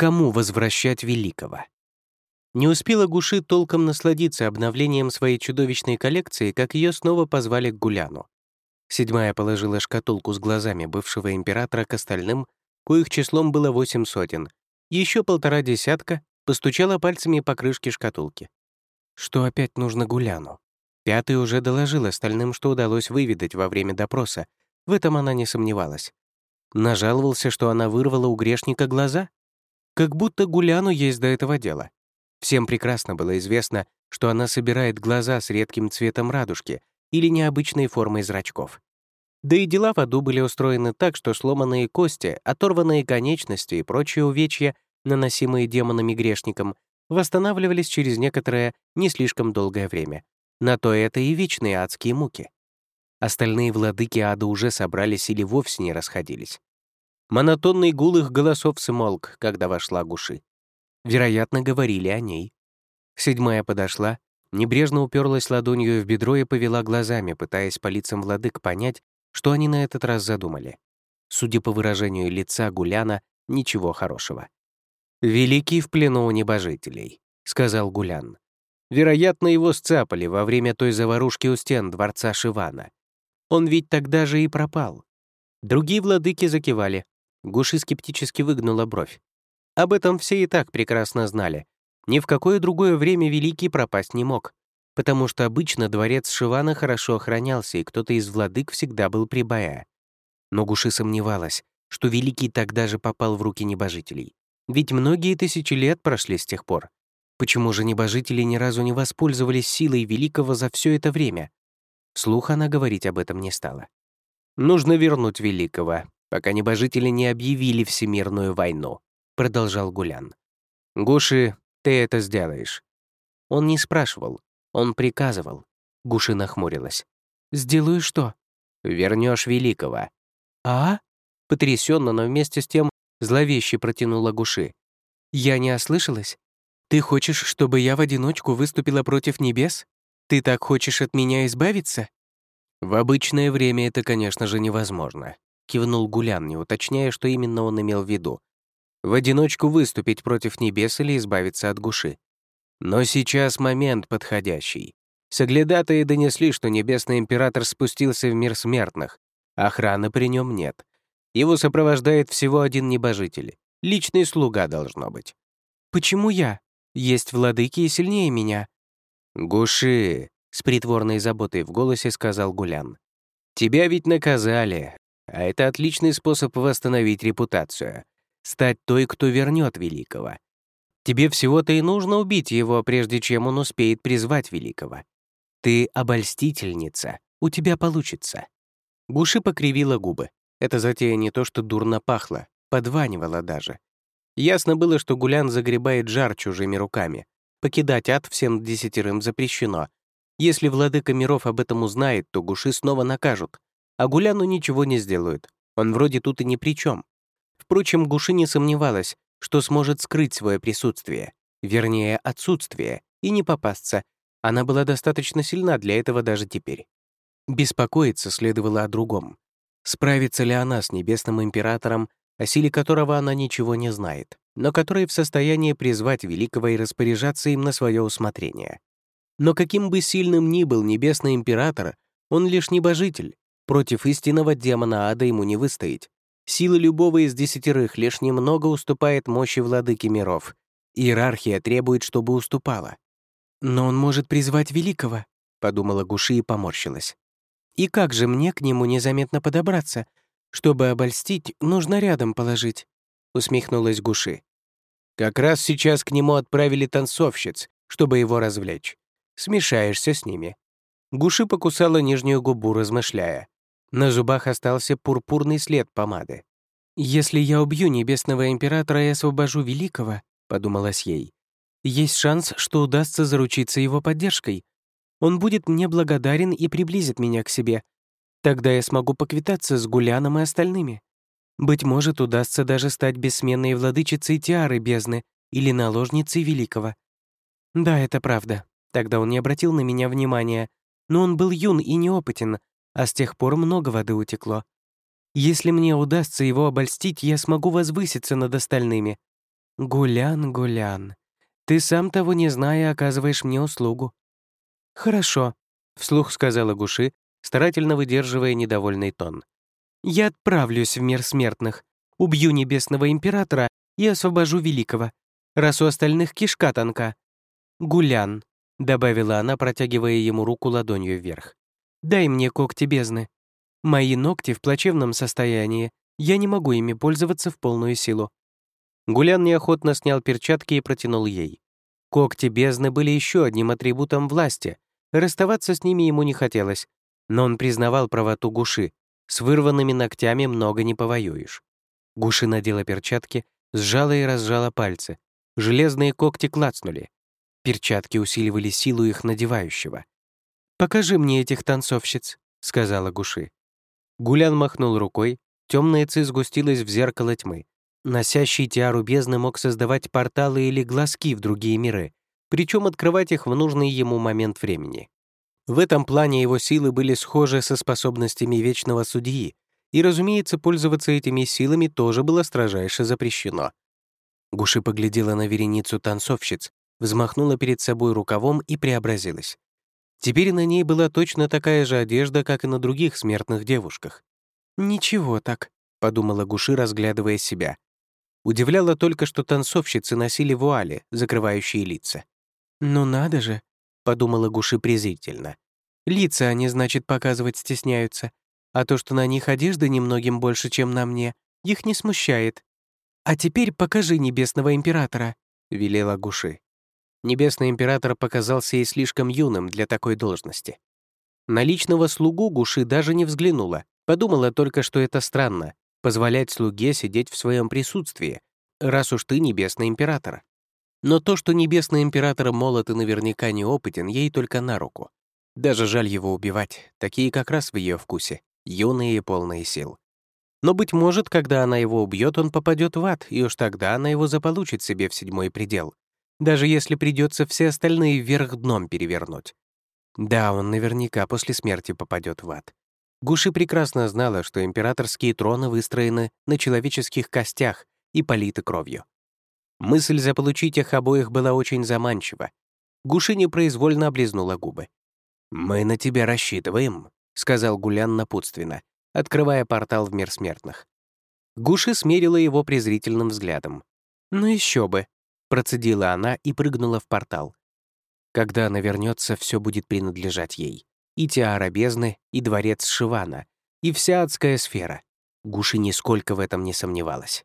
кому возвращать великого? Не успела Гуши толком насладиться обновлением своей чудовищной коллекции, как ее снова позвали к Гуляну. Седьмая положила шкатулку с глазами бывшего императора к остальным, коих числом было восемь сотен. Еще полтора десятка постучала пальцами по крышке шкатулки. Что опять нужно Гуляну? Пятый уже доложил остальным, что удалось выведать во время допроса. В этом она не сомневалась. Нажаловался, что она вырвала у грешника глаза? Как будто Гуляну есть до этого дела. Всем прекрасно было известно, что она собирает глаза с редким цветом радужки или необычной формой зрачков. Да и дела в аду были устроены так, что сломанные кости, оторванные конечности и прочие увечья, наносимые демонами-грешникам, восстанавливались через некоторое не слишком долгое время. На то это и вечные адские муки. Остальные владыки ада уже собрались или вовсе не расходились. Монотонный гул их голосов смолк, когда вошла Гуши. Вероятно, говорили о ней. Седьмая подошла, небрежно уперлась ладонью в бедро и повела глазами, пытаясь по лицам владык понять, что они на этот раз задумали. Судя по выражению лица Гуляна, ничего хорошего. «Великий в плену у небожителей», — сказал Гулян. Вероятно, его сцапали во время той заварушки у стен дворца Шивана. Он ведь тогда же и пропал. Другие владыки закивали. Гуши скептически выгнула бровь. Об этом все и так прекрасно знали. Ни в какое другое время Великий пропасть не мог, потому что обычно дворец Шивана хорошо охранялся, и кто-то из владык всегда был при боя. Но Гуши сомневалась, что Великий тогда же попал в руки небожителей. Ведь многие тысячи лет прошли с тех пор. Почему же небожители ни разу не воспользовались силой Великого за все это время? Вслух она говорить об этом не стала. «Нужно вернуть Великого, пока небожители не объявили всемирную войну», продолжал Гулян. «Гуши, ты это сделаешь». Он не спрашивал, он приказывал. Гуши нахмурилась. «Сделаю что?» «Вернешь Великого». «А?» Потрясенно, но вместе с тем зловеще протянула Гуши. «Я не ослышалась? Ты хочешь, чтобы я в одиночку выступила против небес? Ты так хочешь от меня избавиться?» «В обычное время это, конечно же, невозможно», — кивнул Гулян, не уточняя, что именно он имел в виду в одиночку выступить против небес или избавиться от гуши. Но сейчас момент подходящий. Соглядатые донесли, что Небесный Император спустился в мир смертных. Охраны при нем нет. Его сопровождает всего один небожитель. Личный слуга должно быть. «Почему я? Есть владыки и сильнее меня». «Гуши», — с притворной заботой в голосе сказал Гулян. «Тебя ведь наказали, а это отличный способ восстановить репутацию стать той, кто вернет Великого. Тебе всего-то и нужно убить его, прежде чем он успеет призвать Великого. Ты обольстительница, у тебя получится». Гуши покривила губы. Эта затея не то что дурно пахла, подванивала даже. Ясно было, что Гулян загребает жар чужими руками. Покидать ад всем десятерым запрещено. Если владыка миров об этом узнает, то Гуши снова накажут. А Гуляну ничего не сделают. Он вроде тут и ни при чем. Впрочем, Гуши не сомневалась, что сможет скрыть свое присутствие, вернее, отсутствие, и не попасться. Она была достаточно сильна для этого даже теперь. Беспокоиться следовало о другом. Справится ли она с Небесным Императором, о силе которого она ничего не знает, но который в состоянии призвать Великого и распоряжаться им на свое усмотрение. Но каким бы сильным ни был Небесный Император, он лишь небожитель. Против истинного демона ада ему не выстоять. Сила любого из десятерых лишь немного уступает мощи владыки миров. Иерархия требует, чтобы уступала. «Но он может призвать Великого», — подумала Гуши и поморщилась. «И как же мне к нему незаметно подобраться? Чтобы обольстить, нужно рядом положить», — усмехнулась Гуши. «Как раз сейчас к нему отправили танцовщиц, чтобы его развлечь. Смешаешься с ними». Гуши покусала нижнюю губу, размышляя. На зубах остался пурпурный след помады. «Если я убью Небесного Императора и освобожу Великого», — подумалось ей, «есть шанс, что удастся заручиться его поддержкой. Он будет мне благодарен и приблизит меня к себе. Тогда я смогу поквитаться с Гуляном и остальными. Быть может, удастся даже стать бессменной владычицей Тиары Бездны или наложницей Великого. Да, это правда. Тогда он не обратил на меня внимания, но он был юн и неопытен, а с тех пор много воды утекло. Если мне удастся его обольстить, я смогу возвыситься над остальными. «Гулян, Гулян, ты сам того не зная оказываешь мне услугу». «Хорошо», — вслух сказала Гуши, старательно выдерживая недовольный тон. «Я отправлюсь в мир смертных, убью Небесного Императора и освобожу Великого, раз у остальных кишка тонка. Гулян», — добавила она, протягивая ему руку ладонью вверх. «Дай мне когти бездны. Мои ногти в плачевном состоянии, я не могу ими пользоваться в полную силу». Гулян неохотно снял перчатки и протянул ей. Когти бездны были еще одним атрибутом власти. Расставаться с ними ему не хотелось, но он признавал правоту Гуши. С вырванными ногтями много не повоюешь. Гуши надела перчатки, сжала и разжала пальцы. Железные когти клацнули. Перчатки усиливали силу их надевающего. «Покажи мне этих танцовщиц», — сказала Гуши. Гулян махнул рукой, темная ци сгустилась в зеркало тьмы. Носящий тиару бездны мог создавать порталы или глазки в другие миры, причем открывать их в нужный ему момент времени. В этом плане его силы были схожи со способностями вечного судьи, и, разумеется, пользоваться этими силами тоже было строжайше запрещено. Гуши поглядела на вереницу танцовщиц, взмахнула перед собой рукавом и преобразилась. Теперь на ней была точно такая же одежда, как и на других смертных девушках. «Ничего так», — подумала Гуши, разглядывая себя. Удивляло только, что танцовщицы носили вуали, закрывающие лица. «Ну надо же», — подумала Гуши презрительно. «Лица они, значит, показывать стесняются, а то, что на них одежда немногим больше, чем на мне, их не смущает. А теперь покажи Небесного Императора», — велела Гуши. Небесный Император показался ей слишком юным для такой должности. На личного слугу Гуши даже не взглянула, подумала только, что это странно — позволять слуге сидеть в своем присутствии, раз уж ты Небесный Император. Но то, что Небесный Император молод и наверняка неопытен, ей только на руку. Даже жаль его убивать, такие как раз в ее вкусе юные и полные сил. Но, быть может, когда она его убьет, он попадет в ад, и уж тогда она его заполучит себе в седьмой предел, даже если придется все остальные вверх дном перевернуть. Да, он наверняка после смерти попадет в ад. Гуши прекрасно знала, что императорские троны выстроены на человеческих костях и политы кровью. Мысль заполучить их обоих была очень заманчива. Гуши непроизвольно облизнула губы. «Мы на тебя рассчитываем», — сказал Гулян напутственно, открывая портал в мир смертных. Гуши смерила его презрительным взглядом. «Ну еще бы!» — процедила она и прыгнула в портал. Когда она вернется, все будет принадлежать ей. И Тиара бездны, и дворец Шивана, и вся адская сфера. Гуши нисколько в этом не сомневалась.